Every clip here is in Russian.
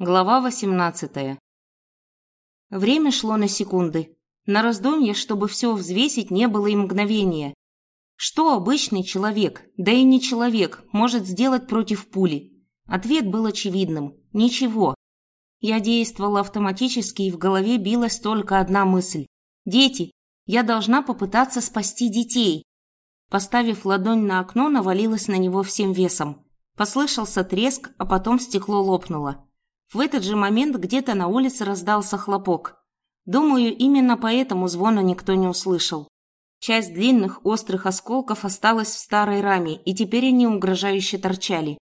Глава 18. Время шло на секунды. На раздумье, чтобы все взвесить, не было и мгновения. Что обычный человек, да и не человек, может сделать против пули? Ответ был очевидным – ничего. Я действовала автоматически, и в голове билась только одна мысль. «Дети! Я должна попытаться спасти детей!» Поставив ладонь на окно, навалилась на него всем весом. Послышался треск, а потом стекло лопнуло. В этот же момент где-то на улице раздался хлопок. Думаю, именно поэтому звона никто не услышал. Часть длинных острых осколков осталась в старой раме, и теперь они угрожающе торчали.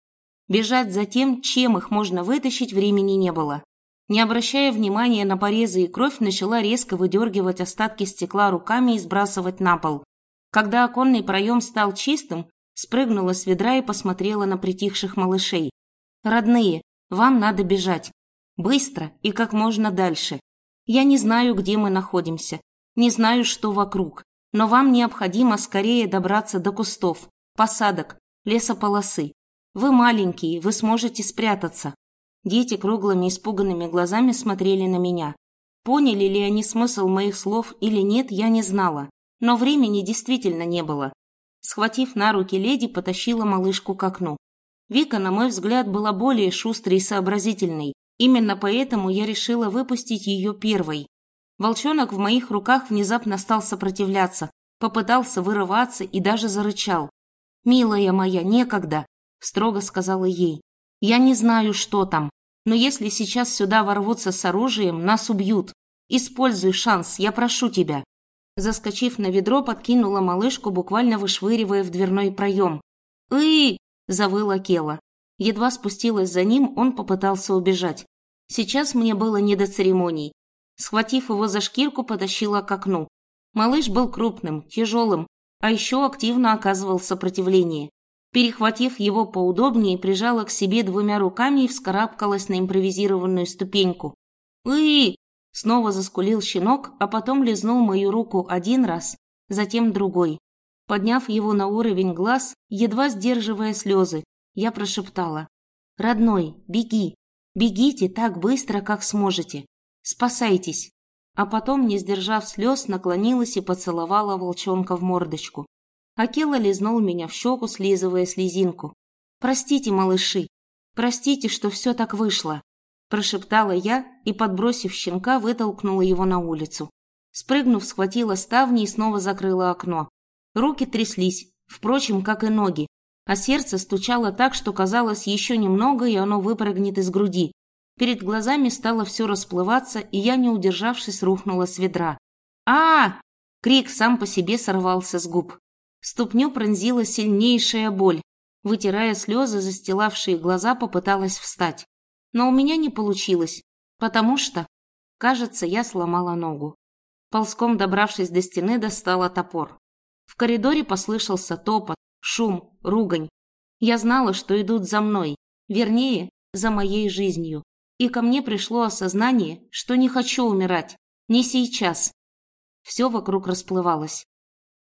Бежать за тем, чем их можно вытащить, времени не было. Не обращая внимания на порезы и кровь, начала резко выдергивать остатки стекла руками и сбрасывать на пол. Когда оконный проем стал чистым, спрыгнула с ведра и посмотрела на притихших малышей. «Родные, вам надо бежать. Быстро и как можно дальше. Я не знаю, где мы находимся. Не знаю, что вокруг. Но вам необходимо скорее добраться до кустов, посадок, лесополосы. Вы маленькие, вы сможете спрятаться. Дети круглыми испуганными глазами смотрели на меня. Поняли ли они смысл моих слов или нет, я не знала. Но времени действительно не было. Схватив на руки леди, потащила малышку к окну. Вика, на мой взгляд, была более шустрой и сообразительной. Именно поэтому я решила выпустить ее первой. Волчонок в моих руках внезапно стал сопротивляться, попытался вырываться и даже зарычал. «Милая моя, некогда», – строго сказала ей. «Я не знаю, что там, но если сейчас сюда ворвутся с оружием, нас убьют. Используй шанс, я прошу тебя». Заскочив на ведро, подкинула малышку, буквально вышвыривая в дверной проем. «Ы!» Завыла Кела. Едва спустилась за ним, он попытался убежать. Сейчас мне было не до церемоний. Схватив его за шкирку, потащила к окну. Малыш был крупным, тяжелым, а еще активно оказывал сопротивление. Перехватив его поудобнее, прижала к себе двумя руками и вскарабкалась на импровизированную ступеньку. «Уи!» – снова заскулил щенок, а потом лизнул мою руку один раз, затем другой. Подняв его на уровень глаз, едва сдерживая слезы, я прошептала. «Родной, беги! Бегите так быстро, как сможете! Спасайтесь!» А потом, не сдержав слез, наклонилась и поцеловала волчонка в мордочку. Акела лизнул меня в щеку, слизывая слезинку. «Простите, малыши! Простите, что все так вышло!» Прошептала я и, подбросив щенка, вытолкнула его на улицу. Спрыгнув, схватила ставни и снова закрыла окно. Руки тряслись, впрочем, как и ноги, а сердце стучало так, что казалось еще немного, и оно выпрыгнет из груди. Перед глазами стало все расплываться, и я, не удержавшись, рухнула с ведра. а, Крик сам по себе сорвался с губ. Ступню пронзила сильнейшая боль. Вытирая слезы, застилавшие глаза, попыталась встать. Но у меня не получилось, потому что, кажется, я сломала ногу. Ползком добравшись до стены, достала топор. В коридоре послышался топот, шум, ругань. Я знала, что идут за мной, вернее, за моей жизнью. И ко мне пришло осознание, что не хочу умирать, не сейчас. Все вокруг расплывалось.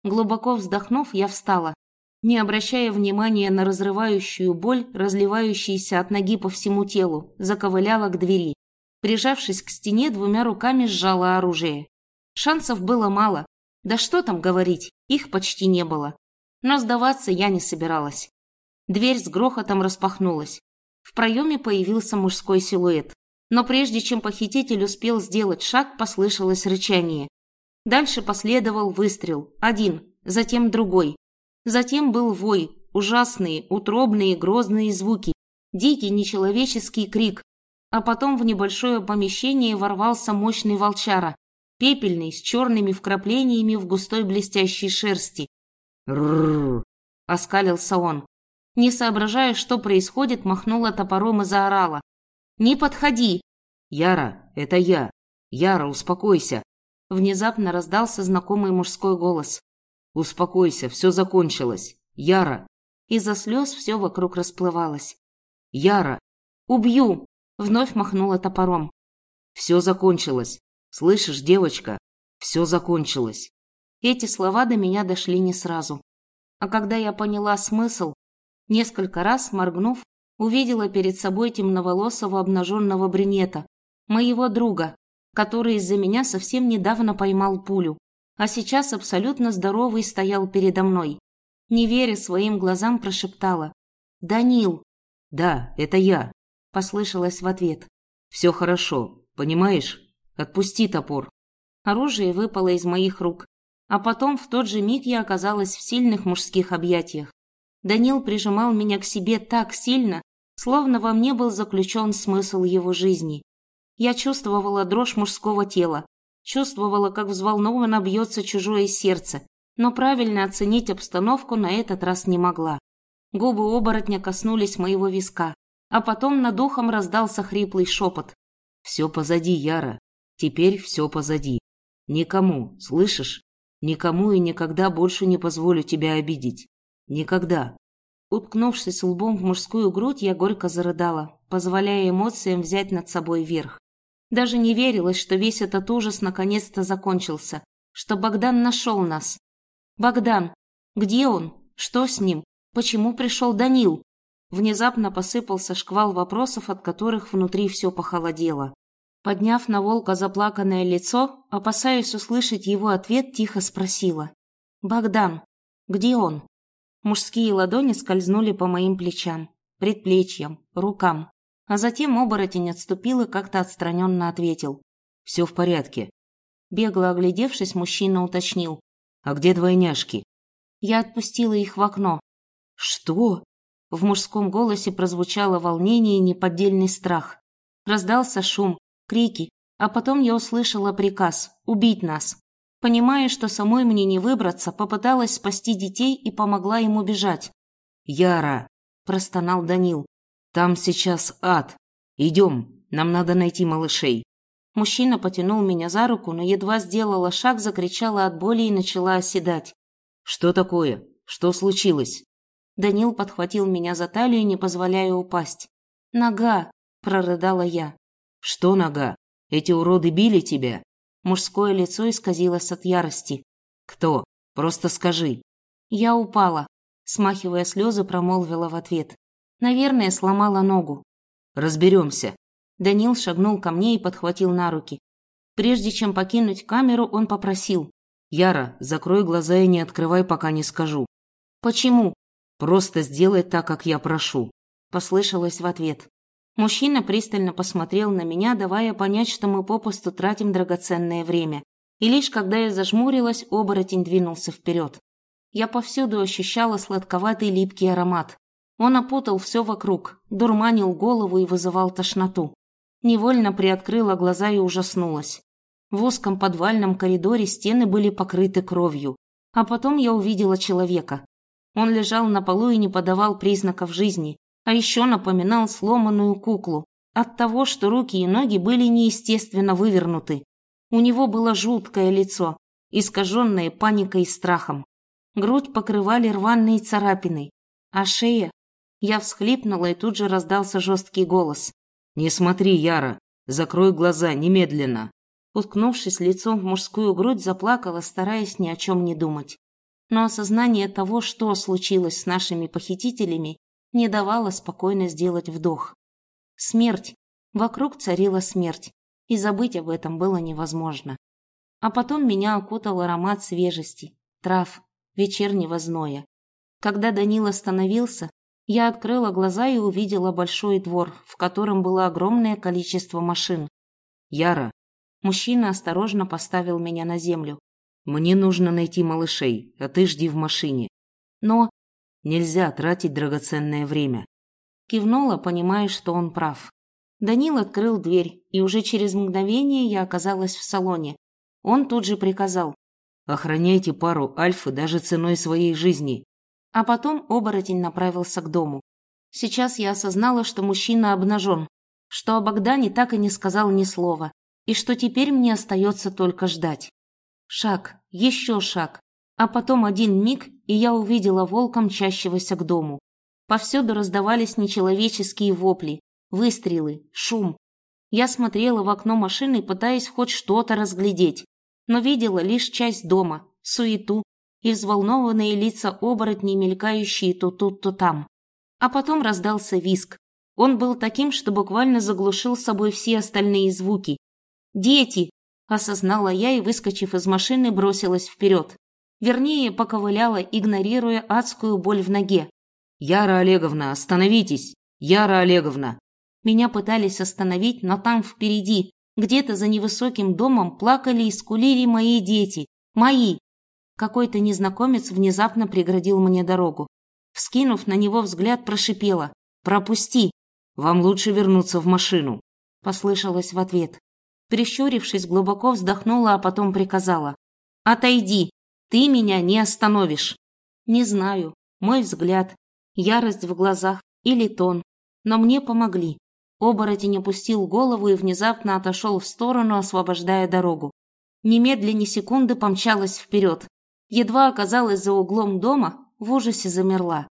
Глубоко вздохнув, я встала, не обращая внимания на разрывающую боль, разливающуюся от ноги по всему телу, заковыляла к двери. Прижавшись к стене, двумя руками сжала оружие. Шансов было мало, да что там говорить, их почти не было. Но сдаваться я не собиралась. Дверь с грохотом распахнулась. В проеме появился мужской силуэт. Но прежде чем похититель успел сделать шаг, послышалось рычание. Дальше последовал выстрел. Один, затем другой. Затем был вой, ужасные, утробные, грозные звуки. Дикий нечеловеческий крик. А потом в небольшое помещение ворвался мощный волчара пепельный, с черными вкраплениями в густой блестящей шерсти. «Ррррр!» — оскалился он. Не соображая, что происходит, махнула топором и заорала. «Не подходи!» «Яра, это я! Яра, успокойся!» Внезапно раздался знакомый мужской голос. «Успокойся, все закончилось! Яра!» Из-за слез все вокруг расплывалось. «Яра!» «Убью!» — вновь махнула топором. «Все закончилось! «Слышишь, девочка, все закончилось». Эти слова до меня дошли не сразу. А когда я поняла смысл, несколько раз моргнув, увидела перед собой темноволосого обнаженного брюнета, моего друга, который из-за меня совсем недавно поймал пулю, а сейчас абсолютно здоровый стоял передо мной. Не веря своим глазам, прошептала. «Данил!» «Да, это я», — послышалось в ответ. «Все хорошо, понимаешь? Отпусти топор». Оружие выпало из моих рук, а потом в тот же миг я оказалась в сильных мужских объятиях. Данил прижимал меня к себе так сильно, словно во мне был заключен смысл его жизни. Я чувствовала дрожь мужского тела, чувствовала, как взволнованно бьется чужое сердце, но правильно оценить обстановку на этот раз не могла. Губы оборотня коснулись моего виска, а потом над ухом раздался хриплый шепот. «Все позади, Яра. Теперь все позади. Никому, слышишь? Никому и никогда больше не позволю тебя обидеть. Никогда. Уткнувшись лбом в мужскую грудь, я горько зарыдала, позволяя эмоциям взять над собой верх. Даже не верилось, что весь этот ужас наконец-то закончился, что Богдан нашел нас. Богдан! Где он? Что с ним? Почему пришел Данил? Внезапно посыпался шквал вопросов, от которых внутри все похолодело. Подняв на волка заплаканное лицо, опасаясь услышать его ответ, тихо спросила. «Богдан, где он?» Мужские ладони скользнули по моим плечам, предплечьям, рукам. А затем оборотень отступил и как-то отстраненно ответил. «Все в порядке». Бегло оглядевшись, мужчина уточнил. «А где двойняшки?» Я отпустила их в окно. «Что?» В мужском голосе прозвучало волнение и неподдельный страх. Раздался шум, крики, а потом я услышала приказ убить нас. Понимая, что самой мне не выбраться, попыталась спасти детей и помогла им убежать. «Яра!» – простонал Данил. «Там сейчас ад. Идем, нам надо найти малышей». Мужчина потянул меня за руку, но едва сделала шаг, закричала от боли и начала оседать. «Что такое? Что случилось?» Данил подхватил меня за талию, не позволяя упасть. «Нога!» – прорыдала я. «Что нога? Эти уроды били тебя?» Мужское лицо исказилось от ярости. «Кто? Просто скажи». «Я упала», – смахивая слезы, промолвила в ответ. «Наверное, сломала ногу». «Разберемся». Данил шагнул ко мне и подхватил на руки. Прежде чем покинуть камеру, он попросил. «Яра, закрой глаза и не открывай, пока не скажу». «Почему?» «Просто сделай так, как я прошу», – послышалось в ответ. Мужчина пристально посмотрел на меня, давая понять, что мы попусту тратим драгоценное время. И лишь когда я зажмурилась, оборотень двинулся вперед. Я повсюду ощущала сладковатый липкий аромат. Он опутал все вокруг, дурманил голову и вызывал тошноту. Невольно приоткрыла глаза и ужаснулась. В узком подвальном коридоре стены были покрыты кровью. А потом я увидела человека. Он лежал на полу и не подавал признаков жизни, а еще напоминал сломанную куклу от того, что руки и ноги были неестественно вывернуты. У него было жуткое лицо, искаженное паникой и страхом. Грудь покрывали рваные царапины, а шея... Я всхлипнула, и тут же раздался жесткий голос. «Не смотри, Яра! Закрой глаза, немедленно!» Уткнувшись лицом в мужскую грудь, заплакала, стараясь ни о чем не думать. Но осознание того, что случилось с нашими похитителями, не давала спокойно сделать вдох. Смерть. Вокруг царила смерть, и забыть об этом было невозможно. А потом меня окутал аромат свежести, трав, вечернего зноя. Когда Данил остановился, я открыла глаза и увидела большой двор, в котором было огромное количество машин. «Яра!» Мужчина осторожно поставил меня на землю. «Мне нужно найти малышей, а ты жди в машине». «Но...» Нельзя тратить драгоценное время. Кивнула, понимая, что он прав. Данил открыл дверь, и уже через мгновение я оказалась в салоне. Он тут же приказал. «Охраняйте пару Альфы даже ценой своей жизни». А потом оборотень направился к дому. Сейчас я осознала, что мужчина обнажен, что о Богдане так и не сказал ни слова, и что теперь мне остается только ждать. Шаг, еще шаг, а потом один миг, и я увидела волка, мчащегося к дому. Повсюду раздавались нечеловеческие вопли, выстрелы, шум. Я смотрела в окно машины, пытаясь хоть что-то разглядеть, но видела лишь часть дома, суету и взволнованные лица оборотней, мелькающие то тут, то там. А потом раздался виск, Он был таким, что буквально заглушил собой все остальные звуки. «Дети!» – осознала я и, выскочив из машины, бросилась вперед. Вернее, поковыляла, игнорируя адскую боль в ноге. «Яра Олеговна, остановитесь! Яра Олеговна!» Меня пытались остановить, но там впереди, где-то за невысоким домом, плакали и скулили мои дети. Мои! Какой-то незнакомец внезапно преградил мне дорогу. Вскинув на него взгляд, прошипела. «Пропусти!» «Вам лучше вернуться в машину», – послышалось в ответ. Прищурившись, глубоко вздохнула, а потом приказала. «Отойди! Ты меня не остановишь!» Не знаю, мой взгляд, ярость в глазах или тон, но мне помогли. Оборотень опустил голову и внезапно отошел в сторону, освобождая дорогу. Немедленно секунды помчалась вперед. Едва оказалась за углом дома, в ужасе замерла.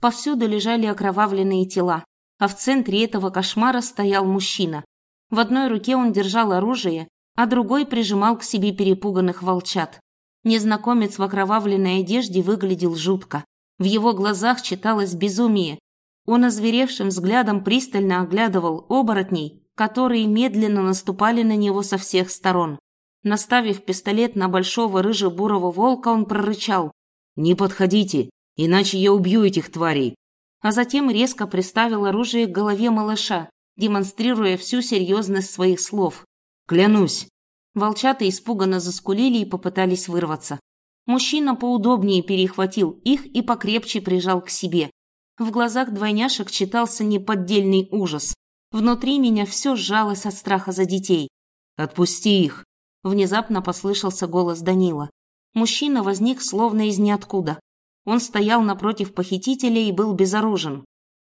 Повсюду лежали окровавленные тела, а в центре этого кошмара стоял мужчина. В одной руке он держал оружие, а другой прижимал к себе перепуганных волчат. Незнакомец в окровавленной одежде выглядел жутко. В его глазах читалось безумие. Он озверевшим взглядом пристально оглядывал оборотней, которые медленно наступали на него со всех сторон. Наставив пистолет на большого рыже-бурого волка, он прорычал. «Не подходите, иначе я убью этих тварей!» А затем резко приставил оружие к голове малыша, демонстрируя всю серьезность своих слов. «Клянусь!» Волчата испуганно заскулили и попытались вырваться. Мужчина поудобнее перехватил их и покрепче прижал к себе. В глазах двойняшек читался неподдельный ужас. Внутри меня все сжалось от страха за детей. «Отпусти их!» Внезапно послышался голос Данила. Мужчина возник словно из ниоткуда. Он стоял напротив похитителя и был безоружен.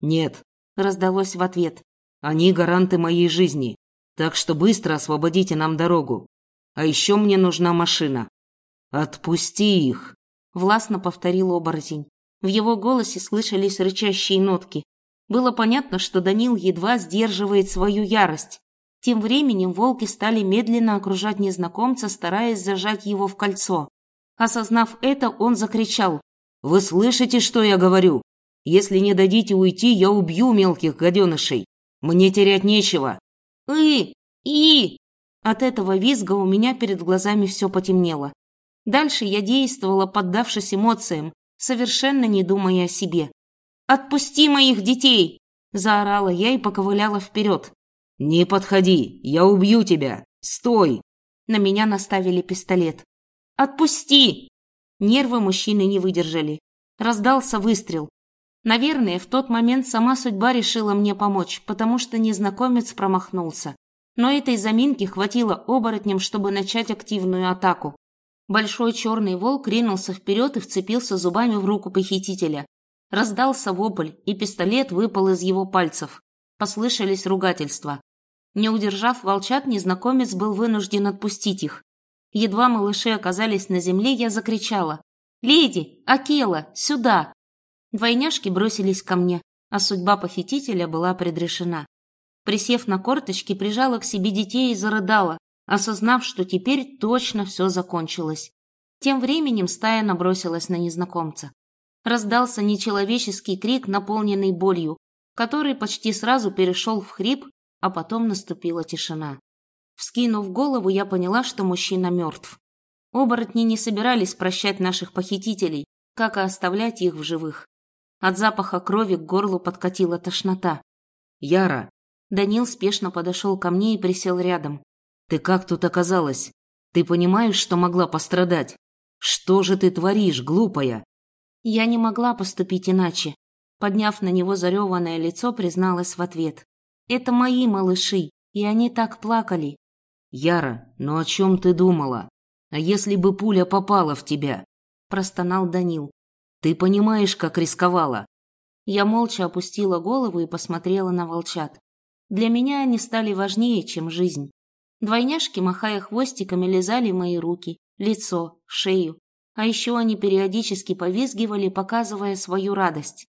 «Нет», – раздалось в ответ. «Они гаранты моей жизни, так что быстро освободите нам дорогу. А еще мне нужна машина». «Отпусти их», – властно повторил оборотень. В его голосе слышались рычащие нотки. Было понятно, что Данил едва сдерживает свою ярость. Тем временем волки стали медленно окружать незнакомца, стараясь зажать его в кольцо. Осознав это, он закричал. «Вы слышите, что я говорю? Если не дадите уйти, я убью мелких гаденышей. Мне терять нечего». «И! И!» От этого визга у меня перед глазами все потемнело. Дальше я действовала, поддавшись эмоциям, совершенно не думая о себе. «Отпусти моих детей!» – заорала я и поковыляла вперед. «Не подходи, я убью тебя! Стой!» На меня наставили пистолет. «Отпусти!» Нервы мужчины не выдержали. Раздался выстрел. Наверное, в тот момент сама судьба решила мне помочь, потому что незнакомец промахнулся. Но этой заминки хватило оборотням, чтобы начать активную атаку. Большой черный волк ринулся вперед и вцепился зубами в руку похитителя. Раздался вопль, и пистолет выпал из его пальцев. Послышались ругательства. Не удержав волчат, незнакомец был вынужден отпустить их. Едва малыши оказались на земле, я закричала. «Леди! Акела! Сюда!» Двойняшки бросились ко мне, а судьба похитителя была предрешена. Присев на корточки, прижала к себе детей и зарыдала, осознав, что теперь точно все закончилось. Тем временем стая набросилась на незнакомца. Раздался нечеловеческий крик, наполненный болью, который почти сразу перешел в хрип а потом наступила тишина. Вскинув голову, я поняла, что мужчина мертв. Оборотни не собирались прощать наших похитителей, как и оставлять их в живых. От запаха крови к горлу подкатила тошнота. «Яра!» Данил спешно подошел ко мне и присел рядом. «Ты как тут оказалась? Ты понимаешь, что могла пострадать? Что же ты творишь, глупая?» Я не могла поступить иначе. Подняв на него зареванное лицо, призналась в ответ. Это мои малыши, и они так плакали. Яра, ну о чем ты думала? А если бы пуля попала в тебя? Простонал Данил. Ты понимаешь, как рисковала? Я молча опустила голову и посмотрела на волчат. Для меня они стали важнее, чем жизнь. Двойняшки, махая хвостиками, лизали мои руки, лицо, шею. А еще они периодически повизгивали, показывая свою радость.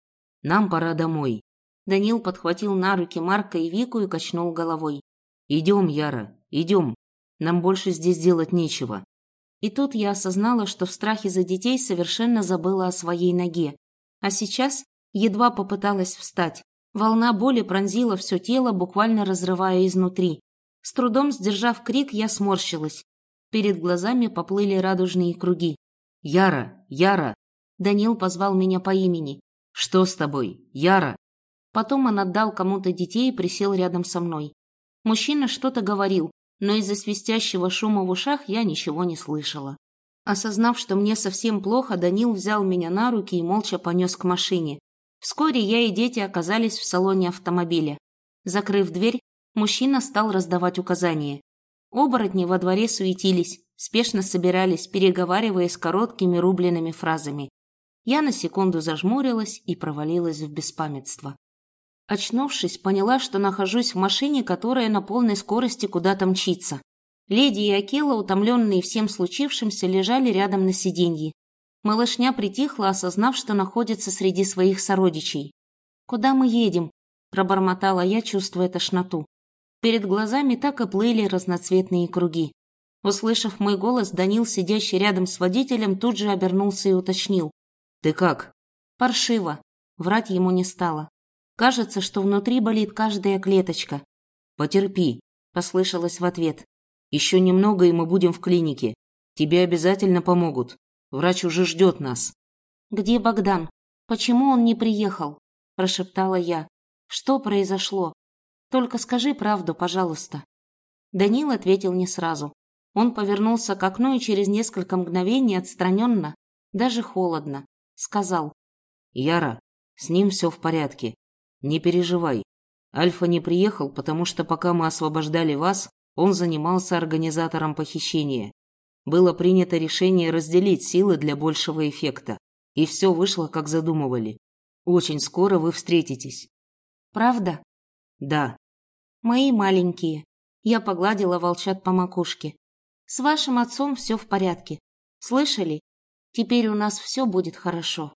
«Нам пора домой», Данил подхватил на руки Марка и Вику и качнул головой. «Идем, Яра, идем. Нам больше здесь делать нечего». И тут я осознала, что в страхе за детей совершенно забыла о своей ноге. А сейчас едва попыталась встать. Волна боли пронзила все тело, буквально разрывая изнутри. С трудом сдержав крик, я сморщилась. Перед глазами поплыли радужные круги. «Яра! Яра!» Данил позвал меня по имени. «Что с тобой? Яра?» Потом он отдал кому-то детей и присел рядом со мной. Мужчина что-то говорил, но из-за свистящего шума в ушах я ничего не слышала. Осознав, что мне совсем плохо, Данил взял меня на руки и молча понес к машине. Вскоре я и дети оказались в салоне автомобиля. Закрыв дверь, мужчина стал раздавать указания. Оборотни во дворе суетились, спешно собирались, переговариваясь короткими рубленными фразами. Я на секунду зажмурилась и провалилась в беспамятство. Очнувшись, поняла, что нахожусь в машине, которая на полной скорости куда-то мчится. Леди и Акела, утомленные всем случившимся, лежали рядом на сиденье. Малышня притихла, осознав, что находится среди своих сородичей. «Куда мы едем?» – пробормотала я, чувствуя тошноту. Перед глазами так и плыли разноцветные круги. Услышав мой голос, Данил, сидящий рядом с водителем, тут же обернулся и уточнил. «Ты как?» «Паршиво». Врать ему не стало. Кажется, что внутри болит каждая клеточка. «Потерпи», – послышалось в ответ. «Еще немного, и мы будем в клинике. Тебе обязательно помогут. Врач уже ждет нас». «Где Богдан? Почему он не приехал?» – прошептала я. «Что произошло? Только скажи правду, пожалуйста». Данил ответил не сразу. Он повернулся к окну и через несколько мгновений отстраненно, даже холодно, сказал. «Яра, с ним все в порядке. Не переживай. Альфа не приехал, потому что пока мы освобождали вас, он занимался организатором похищения. Было принято решение разделить силы для большего эффекта. И все вышло, как задумывали. Очень скоро вы встретитесь. Правда? Да. Мои маленькие. Я погладила волчат по макушке. С вашим отцом все в порядке. Слышали? Теперь у нас все будет хорошо.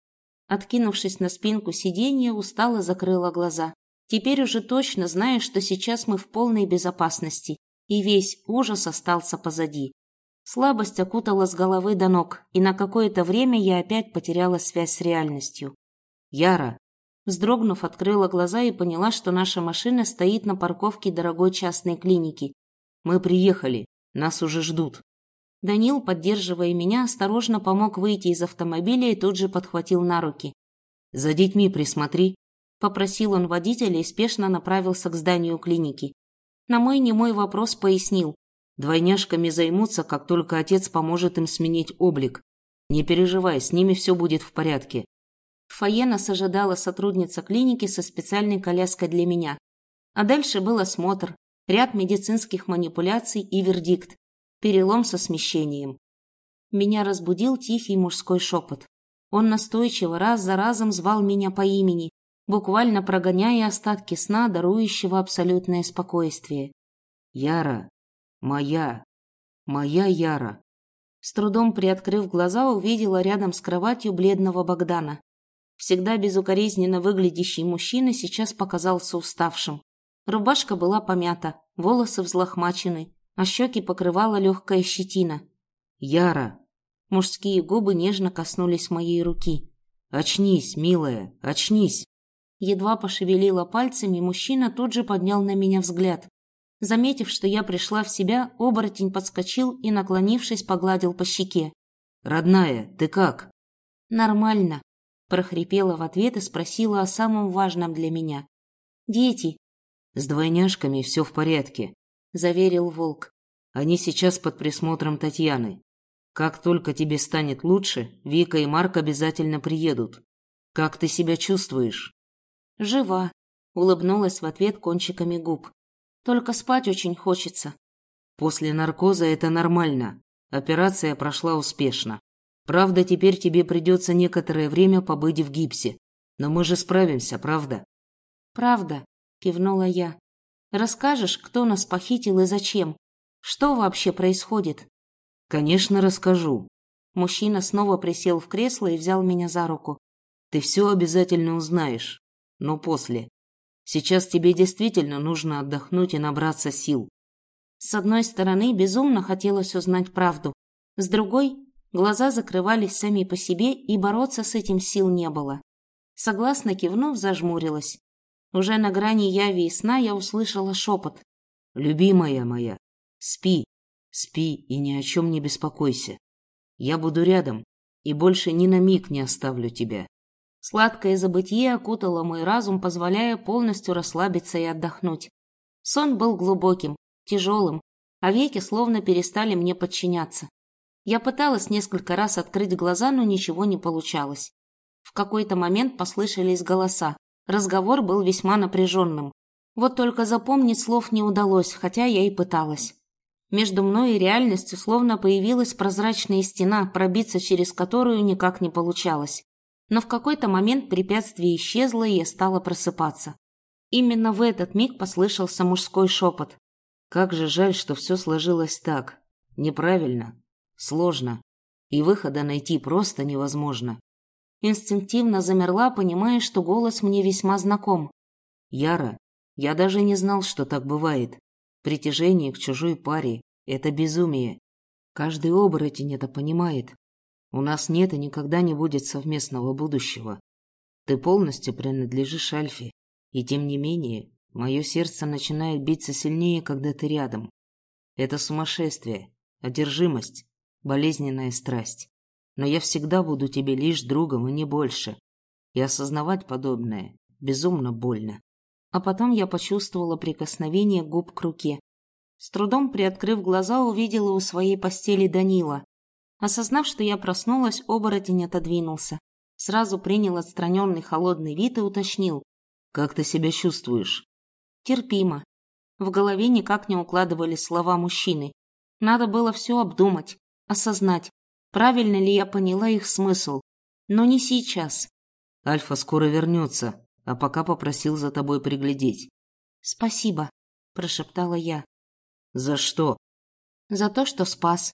Откинувшись на спинку сиденья, устало закрыла глаза. Теперь уже точно знаю, что сейчас мы в полной безопасности, и весь ужас остался позади. Слабость окутала с головы до ног, и на какое-то время я опять потеряла связь с реальностью. «Яра!» Вздрогнув, открыла глаза и поняла, что наша машина стоит на парковке дорогой частной клиники. «Мы приехали!» Нас уже ждут. Данил, поддерживая меня, осторожно помог выйти из автомобиля и тут же подхватил на руки. «За детьми присмотри», – попросил он водителя и спешно направился к зданию клиники. На мой немой вопрос пояснил. «Двойняшками займутся, как только отец поможет им сменить облик. Не переживай, с ними все будет в порядке». В фойе нас ожидала сотрудница клиники со специальной коляской для меня. А дальше был осмотр, ряд медицинских манипуляций и вердикт – перелом со смещением. Меня разбудил тихий мужской шепот. Он настойчиво раз за разом звал меня по имени, буквально прогоняя остатки сна, дарующего абсолютное спокойствие. «Яра! Моя! Моя Яра!» С трудом приоткрыв глаза, увидела рядом с кроватью бледного Богдана. Всегда безукоризненно выглядящий мужчина сейчас показался уставшим. Рубашка была помята, волосы взлохмачены, а щеки покрывала легкая щетина. «Яра!» Мужские губы нежно коснулись моей руки. «Очнись, милая, очнись!» Едва пошевелила пальцами, мужчина тут же поднял на меня взгляд. Заметив, что я пришла в себя, оборотень подскочил и, наклонившись, погладил по щеке. «Родная, ты как?» «Нормально», – прохрипела в ответ и спросила о самом важном для меня. «Дети, «С двойняшками все в порядке», – заверил Волк. «Они сейчас под присмотром Татьяны. Как только тебе станет лучше, Вика и Марк обязательно приедут. Как ты себя чувствуешь?» «Жива», – улыбнулась в ответ кончиками губ. «Только спать очень хочется». «После наркоза это нормально. Операция прошла успешно. Правда, теперь тебе придется некоторое время побыть в гипсе. Но мы же справимся, правда?» «Правда», – кивнула я. «Расскажешь, кто нас похитил и зачем? Что вообще происходит?» «Конечно, расскажу». Мужчина снова присел в кресло и взял меня за руку. «Ты все обязательно узнаешь, но после. Сейчас тебе действительно нужно отдохнуть и набраться сил». С одной стороны, безумно хотелось узнать правду. С другой, глаза закрывались сами по себе, и бороться с этим сил не было. Согласно кивнув, зажмурилась. Уже на грани яви и сна я услышала шепот. «Любимая моя, спи, спи и ни о чем не беспокойся. Я буду рядом и больше ни на миг не оставлю тебя». Сладкое забытье окутало мой разум, позволяя полностью расслабиться и отдохнуть. Сон был глубоким, тяжелым, а веки словно перестали мне подчиняться. Я пыталась несколько раз открыть глаза, но ничего не получалось. В какой-то момент послышались голоса. Разговор был весьма напряженным. Вот только запомнить слов не удалось, хотя я и пыталась. Между мной и реальностью словно появилась прозрачная стена, пробиться через которую никак не получалось. Но в какой-то момент препятствие исчезло, и я стала просыпаться. Именно в этот миг послышался мужской шепот. Как же жаль, что все сложилось так. Неправильно. Сложно. И выхода найти просто невозможно. Инстинктивно замерла, понимая, что голос мне весьма знаком. Яра, я даже не знал, что так бывает. Притяжение к чужой паре – это безумие. Каждый оборотень это понимает. У нас нет и никогда не будет совместного будущего. Ты полностью принадлежишь Альфе. И тем не менее, мое сердце начинает биться сильнее, когда ты рядом. Это сумасшествие, одержимость, болезненная страсть. Но я всегда буду тебе лишь другом и не больше. И осознавать подобное безумно больно. А потом я почувствовала прикосновение губ к руке. С трудом приоткрыв глаза, увидела у своей постели Данила. Осознав, что я проснулась, оборотень отодвинулся. Сразу принял отстраненный холодный вид и уточнил. Как ты себя чувствуешь? Терпимо. В голове никак не укладывались слова мужчины. Надо было все обдумать, осознать, правильно ли я поняла их смысл. Но не сейчас. Альфа скоро вернется, а пока попросил за тобой приглядеть. Спасибо, прошептала я. За что? За то, что спас.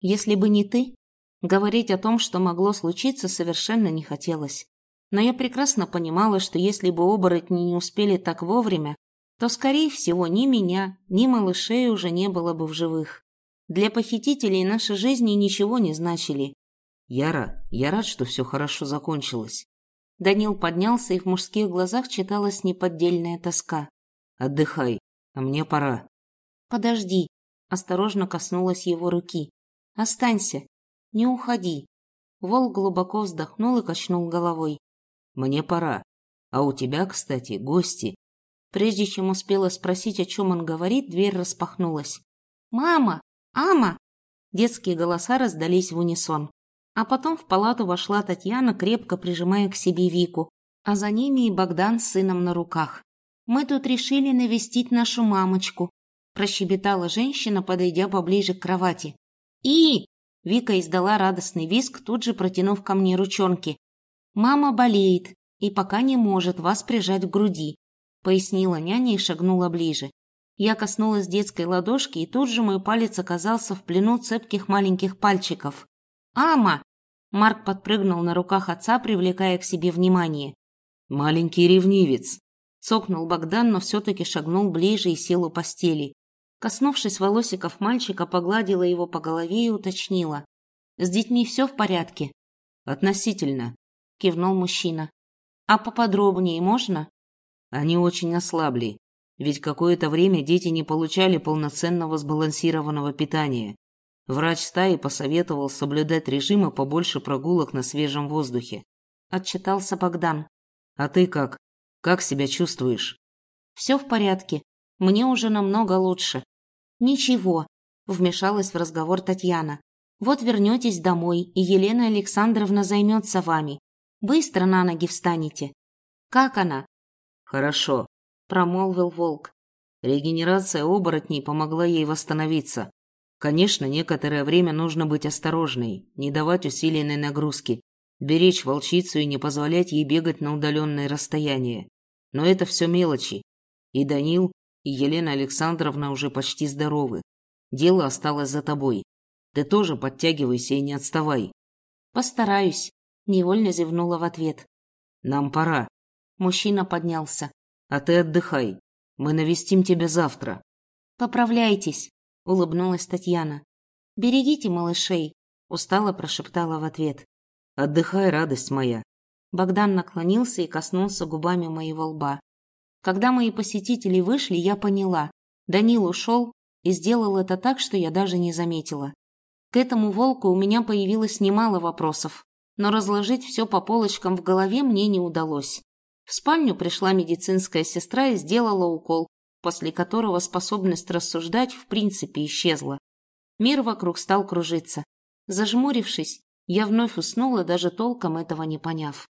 Если бы не ты, говорить о том, что могло случиться, совершенно не хотелось. Но я прекрасно понимала, что если бы оборотни не успели так вовремя, то, скорее всего, ни меня, ни малышей уже не было бы в живых. Для похитителей наши жизни ничего не значили. «Яра, я рад, что все хорошо закончилось». Данил поднялся, и в мужских глазах читалась неподдельная тоска. «Отдыхай, а мне пора». «Подожди», – осторожно коснулась его руки. «Останься, не уходи». Волк глубоко вздохнул и качнул головой. Мне пора. А у тебя, кстати, гости. Прежде чем успела спросить, о чем он говорит, дверь распахнулась. «Мама! Ама!» Детские голоса раздались в унисон. А потом в палату вошла Татьяна, крепко прижимая к себе Вику, а за ними и Богдан с сыном на руках. «Мы тут решили навестить нашу мамочку», – прощебетала женщина, подойдя поближе к кровати. «И!» – Вика издала радостный визг, тут же протянув ко мне ручонки. «Мама болеет и пока не может вас прижать к груди», пояснила няня и шагнула ближе. Я коснулась детской ладошки, и тут же мой палец оказался в плену цепких маленьких пальчиков. «Ама!» Марк подпрыгнул на руках отца, привлекая к себе внимание. «Маленький ревнивец!» Цокнул Богдан, но все-таки шагнул ближе и сел у постели. Коснувшись волосиков мальчика, погладила его по голове и уточнила. «С детьми все в порядке?» «Относительно кивнул мужчина. А поподробнее можно? Они очень ослабли, ведь какое-то время дети не получали полноценного сбалансированного питания. Врач стаи посоветовал соблюдать режим и побольше прогулок на свежем воздухе. Отчитался Богдан. А ты как? Как себя чувствуешь? Все в порядке. Мне уже намного лучше. Ничего, вмешалась в разговор Татьяна. Вот вернетесь домой, и Елена Александровна займется вами. Быстро на ноги встанете. Как она? Хорошо, промолвил волк. Регенерация оборотней помогла ей восстановиться. Конечно, некоторое время нужно быть осторожной, не давать усиленной нагрузки, беречь волчицу и не позволять ей бегать на удаленные расстояния. Но это все мелочи. И Данил, и Елена Александровна уже почти здоровы. Дело осталось за тобой. Ты тоже подтягивайся и не отставай. Постараюсь. Невольно зевнула в ответ. «Нам пора». Мужчина поднялся. «А ты отдыхай. Мы навестим тебя завтра». «Поправляйтесь», — улыбнулась Татьяна. «Берегите малышей», — устало прошептала в ответ. «Отдыхай, радость моя». Богдан наклонился и коснулся губами моего лба. Когда мои посетители вышли, я поняла. Данил ушел и сделал это так, что я даже не заметила. К этому волку у меня появилось немало вопросов, но разложить все по полочкам в голове мне не удалось. В спальню пришла медицинская сестра и сделала укол, после которого способность рассуждать в принципе исчезла. Мир вокруг стал кружиться. Зажмурившись, я вновь уснула, даже толком этого не поняв.